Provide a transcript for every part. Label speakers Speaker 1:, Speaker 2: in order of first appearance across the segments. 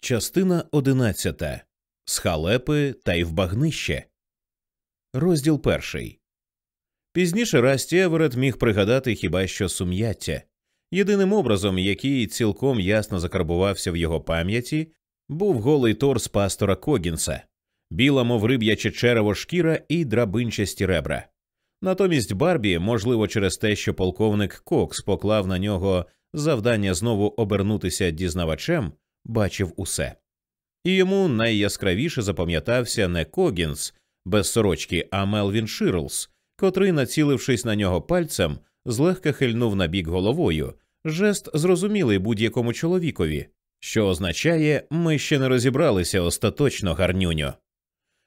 Speaker 1: Частина одинадцята Схалепи та й в багнище. Розділ перший. Пізніше Расті Еверет міг пригадати хіба що сум'яття. Єдиним образом, який цілком ясно закарбувався в його пам'яті, був голий торс пастора Когінса, біла, мов риб'яче черево шкіра і драбинчасті ребра. Натомість Барбі, можливо, через те, що полковник Кокс поклав на нього завдання знову обернутися дізнавачем, бачив усе. І йому найяскравіше запам'ятався не Когінс без сорочки, а Мелвін Ширлс, котрий, націлившись на нього пальцем, злегка хильнув на бік головою, жест зрозумілий будь-якому чоловікові, що означає, ми ще не розібралися остаточно гарнюньо.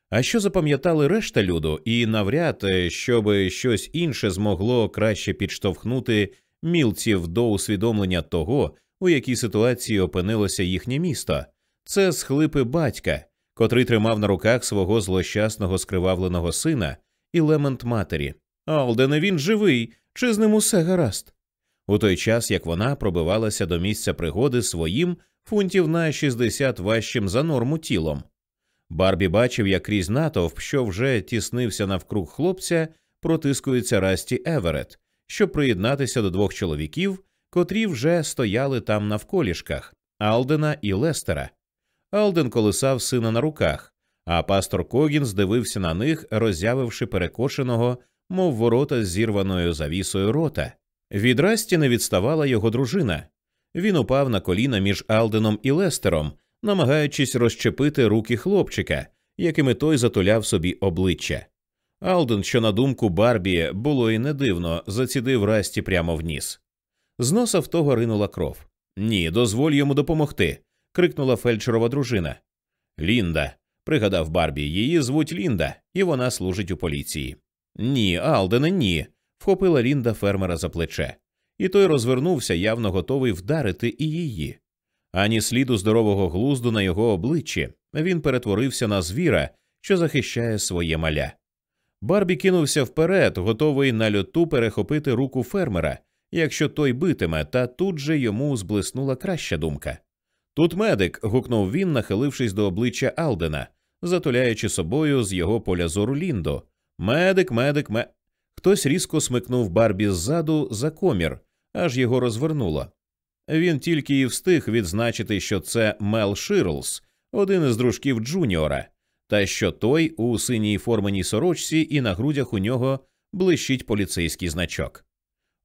Speaker 1: А що запам'ятали решта люду, і навряд, щоб щось інше змогло краще підштовхнути мілців до усвідомлення того, у якій ситуації опинилося їхнє місто, це схлипи батька, котрий тримав на руках свого злощасного скривавленого сина і лемент матері. Алдене, він живий, чи з ним усе гаразд? У той час як вона пробивалася до місця пригоди своїм фунтів на 60 важчим за норму тілом. Барбі бачив, як крізь натовп, що вже тіснився навкруг хлопця, протискується Расті Еверет, щоб приєднатися до двох чоловіків, котрі вже стояли там навколішках Алдена і Лестера. Алден колисав сина на руках, а пастор Когін здивився на них, роззявивши перекошеного, мов ворота з зірваною завісою рота. Від Расті не відставала його дружина. Він упав на коліна між Алденом і Лестером, намагаючись розчепити руки хлопчика, якими той затуляв собі обличчя. Алден, що на думку Барбі, було і не дивно, зацідив Расті прямо в ніс. З носа в того ринула кров. Ні, дозволь йому допомогти. крикнула фельдшерова дружина. Лінда, пригадав Барбі, її звуть Лінда, і вона служить у поліції. Ні, Алдене, ні. вхопила Лінда фермера за плече, і той розвернувся, явно готовий вдарити і її. Ані сліду здорового глузду на його обличчі він перетворився на звіра, що захищає своє маля. Барбі кинувся вперед, готовий на льоту перехопити руку фермера, якщо той битиме, та тут же йому зблиснула краща думка. Тут медик. гукнув він, нахилившись до обличчя Алдена, затуляючи собою з його поля зору Лінду. Медик, медик, ме. Хтось різко смикнув Барбі ззаду за комір, аж його розвернуло. Він тільки і встиг відзначити, що це Мел Ширлс, один із дружків Джуніора, та що той у синій форменій сорочці і на грудях у нього блищить поліцейський значок.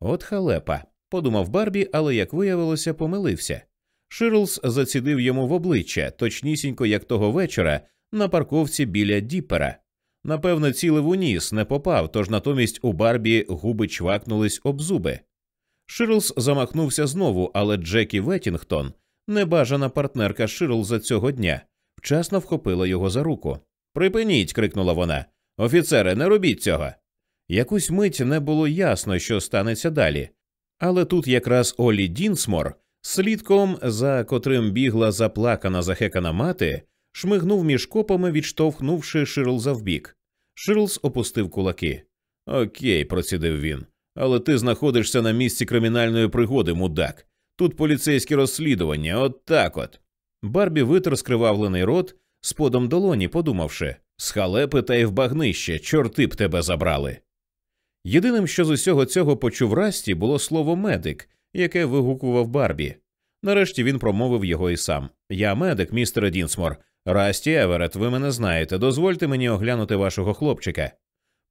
Speaker 1: От халепа, подумав Барбі, але, як виявилося, помилився. Ширлс зацідив йому в обличчя, точнісінько, як того вечора, на парковці біля Діпера. Напевне, цілив у ніс, не попав, тож натомість у Барбі губи чвакнулись об зуби. Ширлс замахнувся знову, але Джекі Веттінгтон, небажана партнерка Ширлза цього дня, вчасно вхопила його за руку. Припиніть. крикнула вона. Офіцере, не робіть цього. Якусь мить не було ясно, що станеться далі. Але тут якраз Олі Дінсмор, слідком, за котрим бігла заплакана захекана мати, шмигнув між копами, відштовхнувши Ширлза вбік. Ширлз опустив кулаки. Окей, процідив він. Але ти знаходишся на місці кримінальної пригоди, мудак. Тут поліцейське розслідування, от так от. Барбі витер скривавлений рот з подом долоні, подумавши схалепи та й в багнище, чорти б тебе забрали. Єдиним, що з усього цього почув Расті, було слово медик, яке вигукував Барбі. Нарешті він промовив його і сам Я медик, містер Дінсмор. Расті Еверет, ви мене знаєте. Дозвольте мені оглянути вашого хлопчика.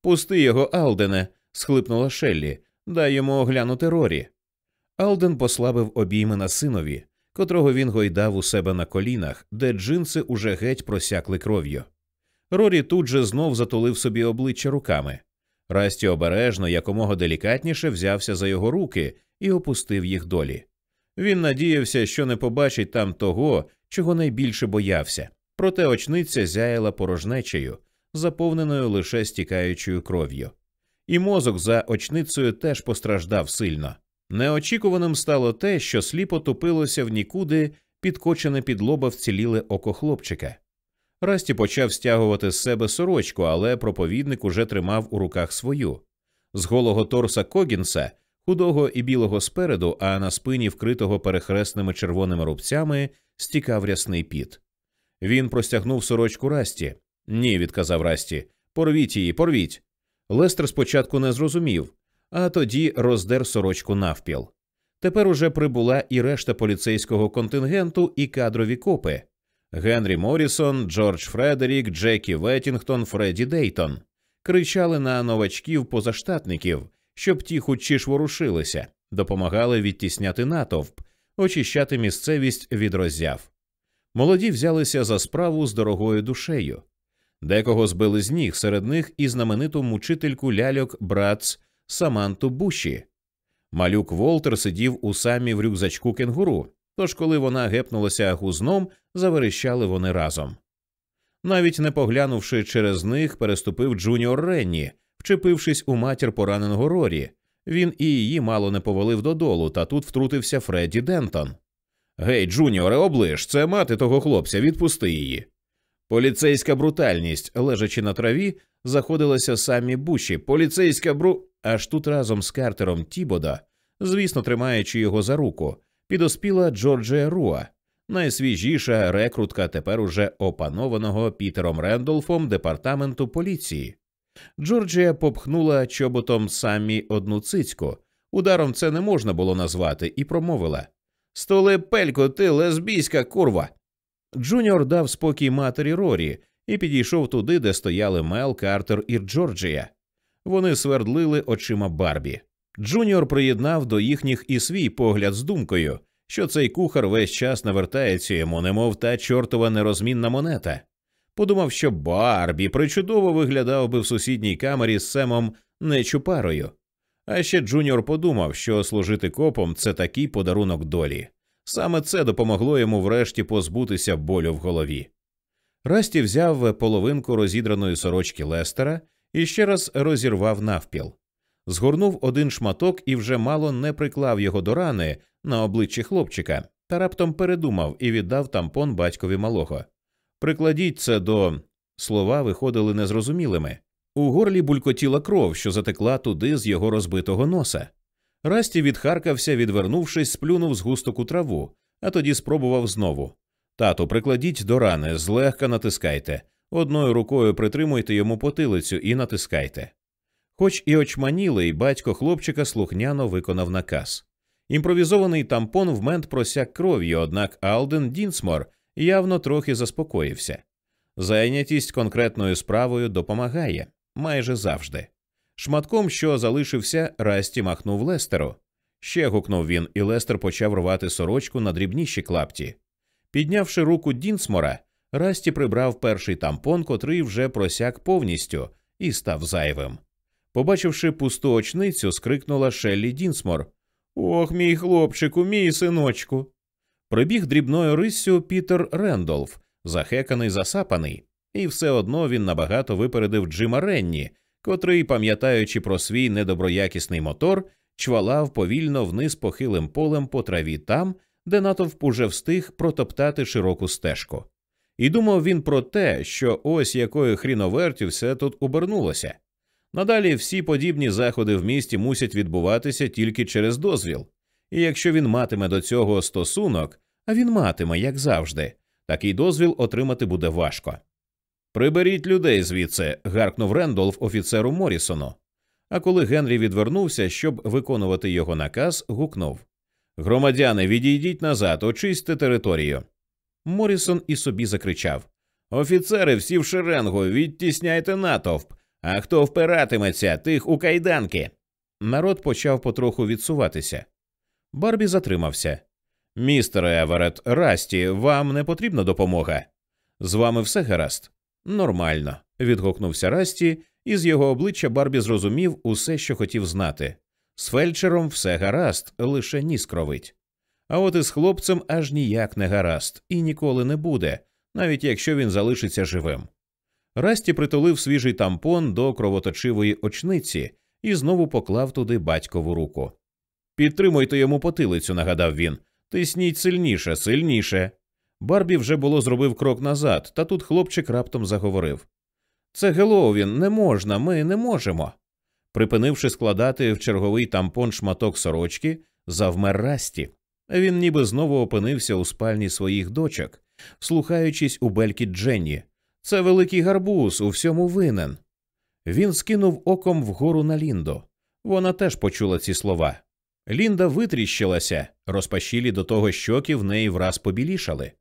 Speaker 1: Пусти його, Алдене, схлипнула Шеллі. Дай йому оглянути Рорі. Алден послабив обійми на синові, котрого він гойдав у себе на колінах, де джинси уже геть просякли кров'ю. Рорі тут же знов затулив собі обличчя руками. Расті обережно, якомога делікатніше взявся за його руки і опустив їх долі. Він надіявся, що не побачить там того, чого найбільше боявся, проте очниця зяяла порожнечею, заповненою лише стікаючою кров'ю. І мозок за очницею теж постраждав сильно. Неочікуваним стало те, що сліпо тупилося в нікуди, підкочене під лоба вціліле око хлопчика. Расті почав стягувати з себе сорочку, але проповідник уже тримав у руках свою. З голого торса Когінса, худого і білого спереду, а на спині, вкритого перехресними червоними рубцями, стікав рясний піт. Він простягнув сорочку Расті. Ні, відказав Расті. Порвіть її, порвіть. Лестер спочатку не зрозумів, а тоді роздер сорочку навпіл. Тепер уже прибула і решта поліцейського контингенту, і кадрові копи Генрі Морісон, Джордж Фредерік, Джекі Веттінгтон, Фредді Дейтон кричали на новачків позаштатників, щоб ті хутчіш ворушилися, допомагали відтісняти натовп, очищати місцевість від роззяв. Молоді взялися за справу з дорогою душею. Декого збили з ніг, серед них і знамениту мучительку ляльок Bratz Саманту Буші. Малюк Волтер сидів у Саммі в рюкзачку кенгуру, тож, коли вона гепнулася гузном, заверещали вони разом. Навіть не поглянувши через них, переступив Джуніор Ренні, вчепившись у матір пораненого Рорі. Він і її мало не повалив додолу, та тут втрутився Фредді Дентон. Гей, Джуніоре, оближ, це мати того хлопця, відпусти її. Поліцейська брутальність, лежачи на траві, заходилася самі буші. Поліцейська бру. Аж тут разом з Картером Тібода, звісно, тримаючи його за руку, підоспіла Джорджія Руа, найсвіжіша рекрутка тепер уже опанованого Пітером Рендолфом департаменту поліції. Джорджія попхнула чоботом Саммі одну цицьку. Ударом це не можна було назвати, і промовила Стули пельку, ти лесбійська курва. Джуніор дав спокій матері Рорі і підійшов туди, де стояли Мел, Картер і Джорджія. Вони свердлили очима Барбі. Джуніор приєднав до їхніх і свій погляд з думкою, що цей кухар весь час навертається йому, немов та чортова нерозмінна монета. Подумав, що Барбі причудово виглядав би в сусідній камері з Семом Нечупарою. А ще Джуніор подумав, що служити копом це такий подарунок долі. Саме це допомогло йому врешті позбутися болю в голові. Расті взяв половинку розідраної сорочки Лестера і ще раз розірвав навпіл. Згорнув один шматок і вже мало не приклав його до рани на обличчі хлопчика, та раптом передумав і віддав тампон батькові малого. Прикладіть це до слова виходили незрозумілими. У горлі булькотіла кров, що затекла туди з його розбитого носа. Расті відхаркався, відвернувшись, сплюнув з густоку траву, а тоді спробував знову. Тату, прикладіть до рани, злегка натискайте. Одною рукою притримуйте йому потилицю і натискайте. Хоч і очманілий, батько хлопчика слухняно виконав наказ. Імпровізований тампон в мент просяк кров'ю, однак Алден Дінсмор явно трохи заспокоївся. Зайнятість конкретною справою допомагає майже завжди. Шматком, що залишився, Расті махнув Лестеру. Ще гукнув він, і Лестер почав рвати сорочку на дрібніші клапті. Піднявши руку Дінсмора, Расті прибрав перший тампон, котрий вже просяк повністю, і став зайвим. Побачивши пусту очницю, скрикнула Шеллі Дінсмор Ох, мій хлопчику, мій синочку. Прибіг дрібною риссю Пітер Рендолф, захеканий, засапаний, і все одно він набагато випередив Джима Ренні, котрий, пам'ятаючи про свій недоброякісний мотор, чвалав повільно вниз похилим полем по траві там, де натовп уже встиг протоптати широку стежку. І думав він про те, що ось якою хріновертю все тут обернулося. Надалі всі подібні заходи в місті мусять відбуватися тільки через дозвіл, і якщо він матиме до цього стосунок, а він матиме, як завжди, такий дозвіл отримати буде важко. Приберіть людей звідси. гаркнув Рендолф офіцеру Морісону. А коли Генрі відвернувся, щоб виконувати його наказ, гукнув Громадяни, відійдіть назад, очистьте територію. Морісон і собі закричав Офіцери, всі в шеренгу, відтісняйте натовп. А хто впиратиметься, тих у кайданки. Народ почав потроху відсуватися. Барбі затримався. Містер Еверет, Расті, вам не потрібна допомога? З вами все гаразд? Нормально. відгукнувся Расті, і з його обличчя Барбі зрозумів усе, що хотів знати. З фельдшером все гаразд, лише ніс кровить. А от із хлопцем аж ніяк не гаразд, і ніколи не буде, навіть якщо він залишиться живим. Расті притулив свіжий тампон до кровоточивої очниці і знову поклав туди батькову руку. Підтримуйте йому потилицю, нагадав він. Тисніть сильніше, сильніше. Барбі вже було зробив крок назад, та тут хлопчик раптом заговорив Це Геловін, не можна, ми не можемо. Припинивши складати в черговий тампон шматок сорочки, завмер Расті. Він ніби знову опинився у спальні своїх дочок, слухаючись у белькіт Дженні. Це великий гарбуз, у всьому винен. Він скинув оком вгору на Ліндо. Вона теж почула ці слова. Лінда витріщилася, розпашілі до того щоки в неї враз побілішали.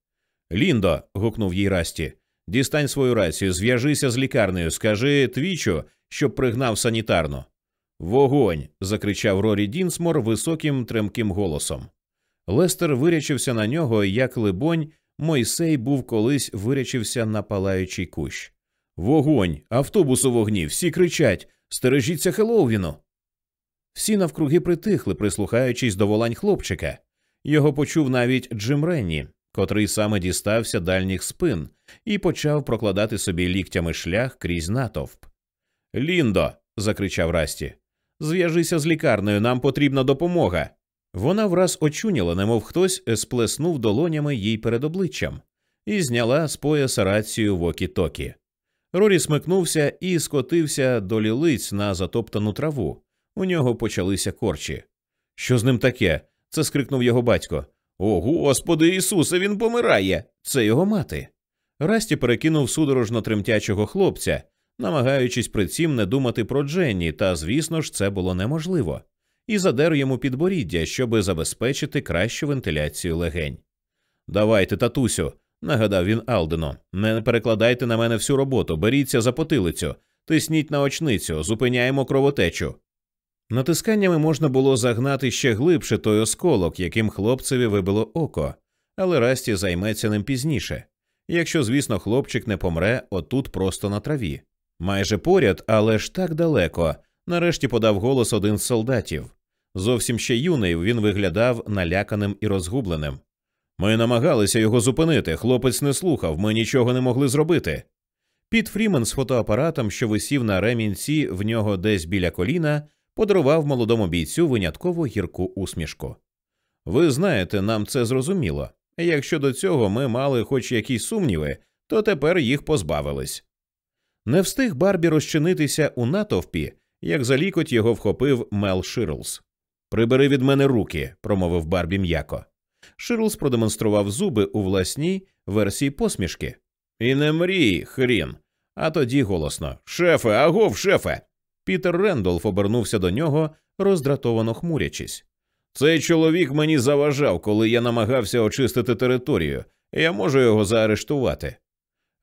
Speaker 1: Ліндо. гукнув їй Расті, дістань свою рацію, зв'яжися з лікарнею, скажи твічу, щоб пригнав санітарну. Вогонь. закричав Рорі Дінсмор високим тремким голосом. Лестер вирячився на нього, як либонь, Мойсей був колись вирячився на палаючий кущ. Вогонь, автобус у вогні, всі кричать Стережіться Хеллоуіну!» Всі навкруги притихли, прислухаючись до волань хлопчика. Його почув навіть Джим Ренні, котрий саме дістався дальніх спин і почав прокладати собі ліктями шлях крізь натовп. Ліндо. закричав Расті. Зв'яжися з лікарнею, нам потрібна допомога. Вона враз очуняла, немов хтось сплеснув долонями їй перед обличчям, і зняла з пояса рацію вокі токі. Рорі смикнувся і скотився до лілиць на затоптану траву. У нього почалися корчі. Що з ним таке? це скрикнув його батько. О, Господи Ісусе, він помирає. Це його мати. Расті перекинув судорожно тремтячого хлопця, намагаючись при цім не думати про Дженні, та, звісно ж, це було неможливо, і задер йому підборіддя, щоби забезпечити кращу вентиляцію легень. Давайте, татусю, нагадав він Алдено, не перекладайте на мене всю роботу, беріться за потилицю, тисніть на очницю, зупиняємо кровотечу. Натисканнями можна було загнати ще глибше той осколок, яким хлопцеві вибило око, але Расті займеться ним пізніше. Якщо, звісно, хлопчик не помре отут просто на траві. Майже поряд, але ж так далеко. Нарешті подав голос один з солдатів. Зовсім ще юний він виглядав наляканим і розгубленим. Ми намагалися його зупинити. Хлопець не слухав, ми нічого не могли зробити. Піт Фрімен з фотоапаратом, що висів на ремінці в нього десь біля коліна, подарував молодому бійцю винятково гірку усмішку. Ви знаєте, нам це зрозуміло. Якщо до цього ми мали хоч якісь сумніви, то тепер їх позбавились. Не встиг Барбі розчинитися у натовпі, як за лікоть його вхопив Мел Ширлс. Прибери від мене руки, промовив Барбі м'яко. Ширлс продемонстрував зуби у власній версії посмішки. І не мрій, хрін. А тоді голосно Шефе, агов, шефе. Пітер Рендолф обернувся до нього, роздратовано хмурячись. Цей чоловік мені заважав, коли я намагався очистити територію. Я можу його заарештувати.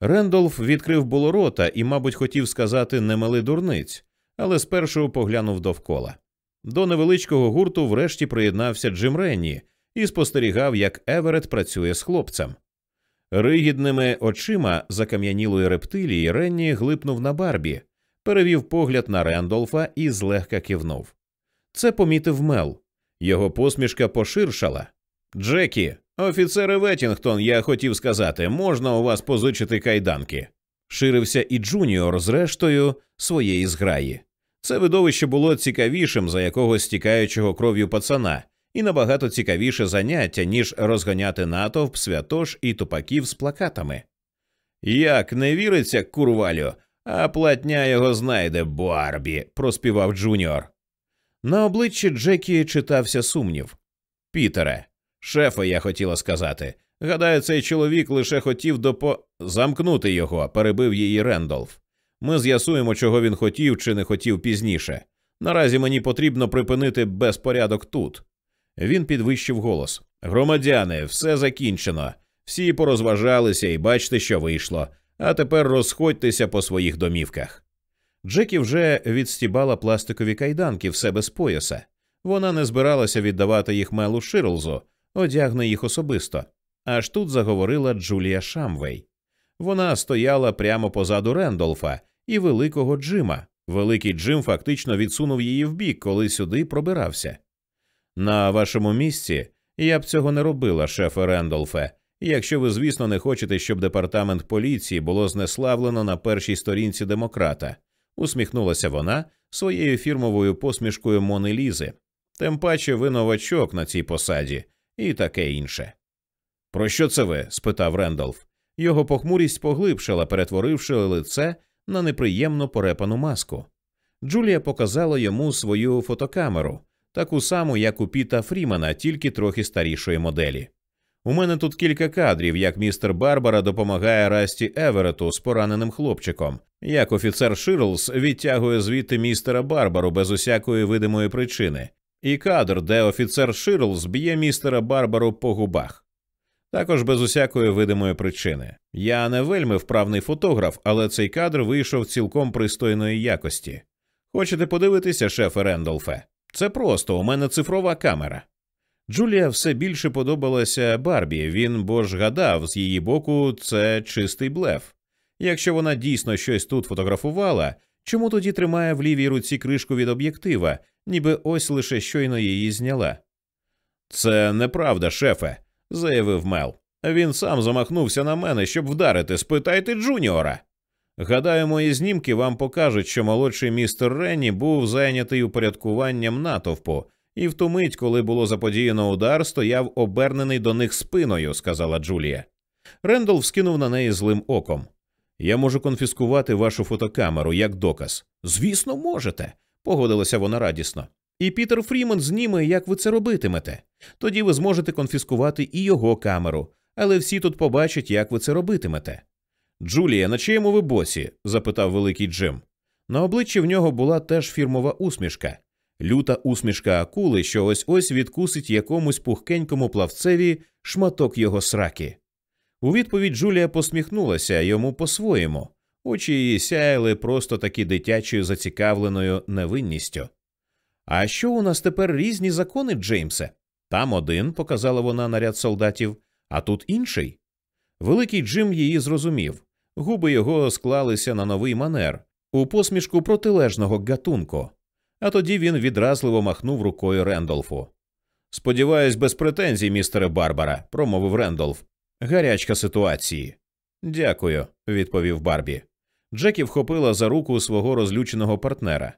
Speaker 1: Рендолф відкрив було рота і, мабуть, хотів сказати немили дурниць, але спершу поглянув довкола. До невеличкого гурту врешті приєднався Джим Ренні і спостерігав, як Еверет працює з хлопцем. Ригідними очима закам'янілої рептилії Ренні глипнув на Барбі, перевів погляд на Рендолфа і злегка кивнув. Це помітив Мел. Його посмішка поширшала. Джекі, офіцере Веттінгтон, я хотів сказати, можна у вас позичити кайданки. Ширився і Джуніор з рештою своєї зграї. Це видовище було цікавішим за якогось стікаючого кров'ю пацана, і набагато цікавіше заняття, ніж розганяти натовп святош і тупаків з плакатами. Як не вертиться, курвалю, а платня його знайде Барбі, проспівав Джуніор. На обличчі Джекі читався сумнів. Пітере, шефе, я хотіла сказати. Гадаю, цей чоловік лише хотів допо... замкнути його, перебив її Рендолф. Ми з'ясуємо, чого він хотів чи не хотів пізніше. Наразі мені потрібно припинити безпорядок тут. Він підвищив голос. Громадяни, все закінчено. Всі порозважалися і бачите, що вийшло. А тепер розходьтеся по своїх домівках. Джекі вже відстібала пластикові кайданки в себе з пояса. Вона не збиралася віддавати їх Мелу Ширлзу, одягне їх особисто. Аж тут заговорила Джулія Шамвей. Вона стояла прямо позаду Рендолфа і великого Джима. Великий Джим фактично відсунув її вбік, коли сюди пробирався. На вашому місці я б цього не робила, шефе Рендолфе, якщо ви, звісно, не хочете, щоб департамент поліції було знеславлено на першій сторінці демократа, усміхнулася вона своєю фірмовою посмішкою Мони Лізи. Тим паче ви новачок на цій посаді і таке інше. Про що це ви? спитав Рендолф. Його похмурість поглибшила, перетворивши лице на неприємно порепану маску. Джулія показала йому свою фотокамеру, таку саму, як у Піта Фрімена, тільки трохи старішої моделі. У мене тут кілька кадрів, як містер Барбара допомагає Расті Еверету з пораненим хлопчиком, як офіцер Ширлс відтягує звідти містера Барбару без усякої видимої причини, і кадр, де офіцер Ширлс б'є містера Барбару по губах. Також без усякої видимої причини. Я не вельми вправний фотограф, але цей кадр вийшов цілком пристойної якості. Хочете подивитися, шефе Рендолфе? Це просто у мене цифрова камера. Джулія все більше подобалася Барбі. Він бо ж гадав, з її боку, це чистий блеф. Якщо вона дійсно щось тут фотографувала, чому тоді тримає в лівій руці кришку від об'єктива, ніби ось лише щойно її зняла? Це неправда, шефе, заявив Мел. Він сам замахнувся на мене, щоб вдарити. Спитайте Джуніора. Гадаю, мої знімки вам покажуть, що молодший містер Ренні був зайнятий упорядкуванням натовпу, і в ту мить, коли було заподіяно удар, стояв обернений до них спиною, сказала Джулія. Рендол вскинув на неї злим оком. Я можу конфіскувати вашу фотокамеру як доказ. Звісно, можете, погодилася вона радісно. І Пітер Фріман зніме, як ви це робитимете. Тоді ви зможете конфіскувати і його камеру, але всі тут побачать, як ви це робитимете. Джулія, на чиєму ви босі? запитав великий Джим. На обличчі в нього була теж фірмова усмішка, люта усмішка акули, що ось ось відкусить якомусь пухкенькому плавцеві шматок його сраки. У відповідь Джулія посміхнулася йому по-своєму, очі її сяяли просто таки дитячою зацікавленою невинністю. А що у нас тепер різні закони, Джеймсе? Там один, показала вона на ряд солдатів, а тут інший. Великий Джим її зрозумів. Губи його склалися на новий манер, у посмішку протилежного гатунку. А тоді він відразливо махнув рукою Рендолфу. Сподіваюсь, без претензій, містере Барбара, промовив Рендолф. Гарячка ситуації. Дякую, відповів Барбі. Джекі вхопила за руку свого розлюченого партнера.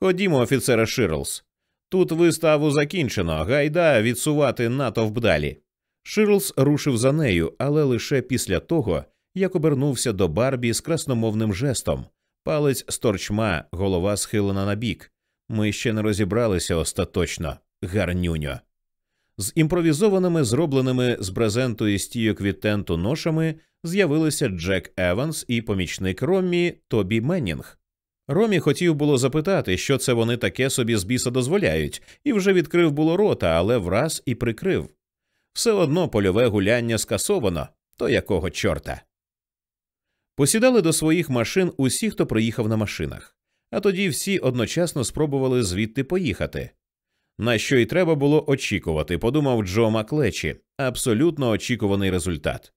Speaker 1: Ходімо, офіцере Ширлс. Тут виставу закінчено, гайда відсувати натовп далі. Ширлс рушив за нею, але лише після того, як обернувся до Барбі з красномовним жестом. Палець сторчма, голова схилена на бік. Ми ще не розібралися остаточно, гарнюньо. З імпровізованими, зробленими з брезенту і стійок від тенту ношами з'явилися Джек Еванс і помічник Роммі Тобі Меннінг. Ромі хотів було запитати, що це вони таке собі з біса дозволяють, і вже відкрив було рота, але враз і прикрив. Все одно польове гуляння скасовано, то якого чорта. Посідали до своїх машин усі, хто приїхав на машинах, а тоді всі одночасно спробували звідти поїхати. На що й треба було очікувати, подумав Джо Маклечі, абсолютно очікуваний результат.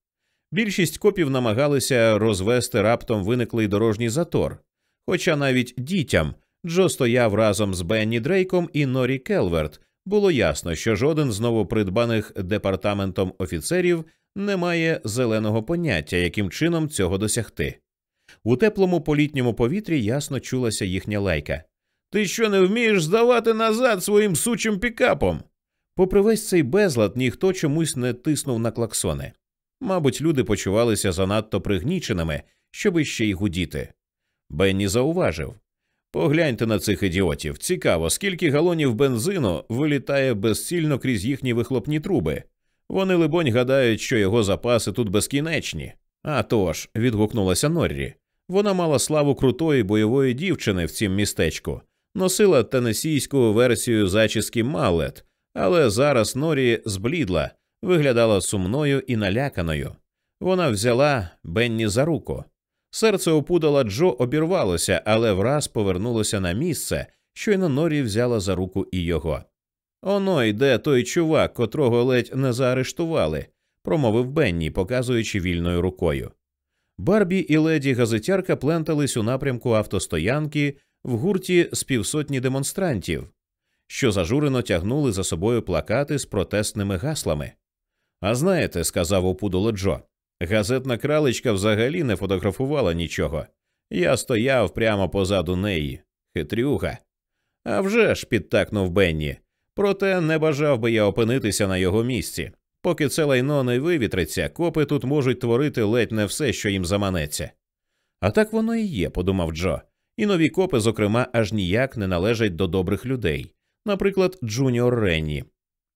Speaker 1: Більшість копів намагалися розвести раптом виниклий дорожній затор, хоча навіть дітям Джо стояв разом з Бенні Дрейком і Норі Келверт. Було ясно, що жоден з новопридбаних департаментом офіцерів не має зеленого поняття, яким чином цього досягти. У теплому політньому повітрі ясно чулася їхня лайка. Ти що не вмієш здавати назад своїм сучим пікапом? Попри весь цей безлад, ніхто чомусь не тиснув на клаксони. Мабуть, люди почувалися занадто пригніченими, щоби ще й гудіти. Бенні зауважив погляньте на цих ідіотів. Цікаво, скільки галонів бензину вилітає безцільно крізь їхні вихлопні труби. Вони, либонь, гадають, що його запаси тут безкінечні. «А тож», – відгукнулася Норрі. Вона мала славу крутої бойової дівчини в цім містечку, носила тенесійську версію зачіски Малет, але зараз Норрі зблідла, виглядала сумною і наляканою. Вона взяла Бенні за руку. Серце опудала Джо обірвалося, але враз повернулося на місце, щойно Норрі взяла за руку і його. Оно йде той чувак, котрого ледь не заарештували, промовив Бенні, показуючи вільною рукою. Барбі і леді газетярка плентались у напрямку автостоянки в гурті з півсотні демонстрантів, що зажурено тягнули за собою плакати з протестними гаслами. А знаєте, сказав опудоло Джо, газетна кралечка взагалі не фотографувала нічого. Я стояв прямо позаду неї. Хитрюга. «А вже ж», – підтакнув Бенні. Проте не бажав би я опинитися на його місці. Поки це лайно не вивітриться, копи тут можуть творити ледь не все, що їм заманеться. А так воно і є, подумав Джо. І нові копи, зокрема, аж ніяк не належать до добрих людей. наприклад, Джуніор Ренні.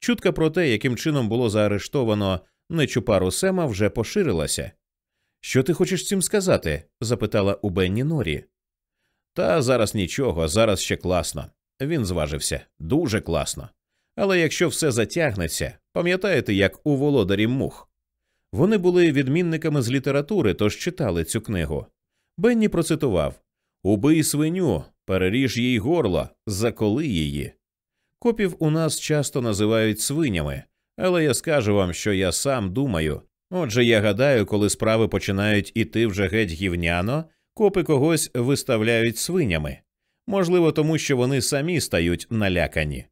Speaker 1: Чутка про те, яким чином було заарештовано нечупару Сема, вже поширилася. Що ти хочеш цим сказати? запитала у Бенні Норі. Та зараз нічого, зараз ще класно. Він зважився дуже класно. Але якщо все затягнеться, пам'ятаєте, як у володарі мух? Вони були відмінниками з літератури, тож читали цю книгу. Бенні процитував Убий свиню, переріж їй горло, заколи її. Копів у нас часто називають свинями, але я скажу вам, що я сам думаю. Отже, я гадаю, коли справи починають іти вже геть гівняно, копи когось виставляють свинями. Можливо, тому що вони самі стають налякані.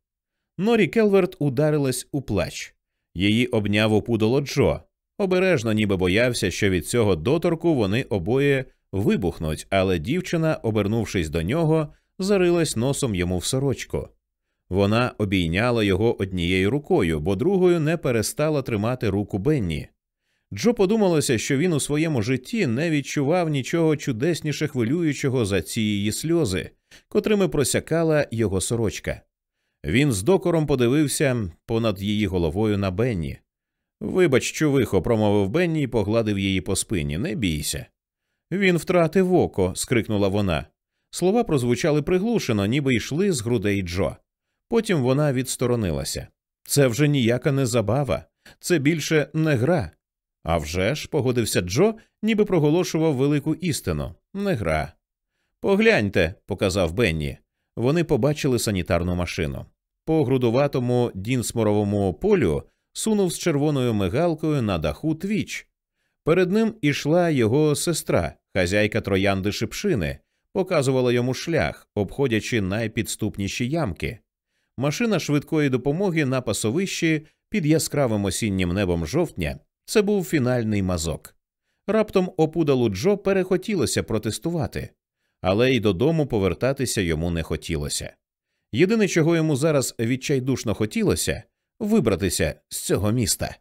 Speaker 1: Норі Келверт ударилась у плач. Її обняв опудоло Джо. Обережно, ніби боявся, що від цього доторку вони обоє вибухнуть, але дівчина, обернувшись до нього, зарилась носом йому в сорочку. Вона обійняла його однією рукою, бо другою не перестала тримати руку Бенні. Джо подумалося, що він у своєму житті не відчував нічого чудесніше хвилюючого за ці її сльози, котрими просякала його сорочка. Він з докором подивився понад її головою на Бенні. Вибач, чувихо, промовив Бенні і погладив її по спині. Не бійся. Він втратив око. скрикнула вона. Слова прозвучали приглушено, ніби йшли з грудей Джо. Потім вона відсторонилася. Це вже ніяка не забава, це більше не гра. «А вже ж», – погодився Джо, ніби проголошував велику істину не гра. Погляньте, показав Бенні. Вони побачили санітарну машину. По грудуватому дінсморовому полю сунув з червоною мигалкою на даху твіч. Перед ним ішла його сестра, хазяйка троянди шипшини, показувала йому шлях, обходячи найпідступніші ямки. Машина швидкої допомоги на пасовищі під яскравим осіннім небом жовтня це був фінальний мазок. Раптом опудалу Джо перехотілося протестувати, але й додому повертатися йому не хотілося. Єдине, чого йому зараз відчайдушно хотілося вибратися з цього міста.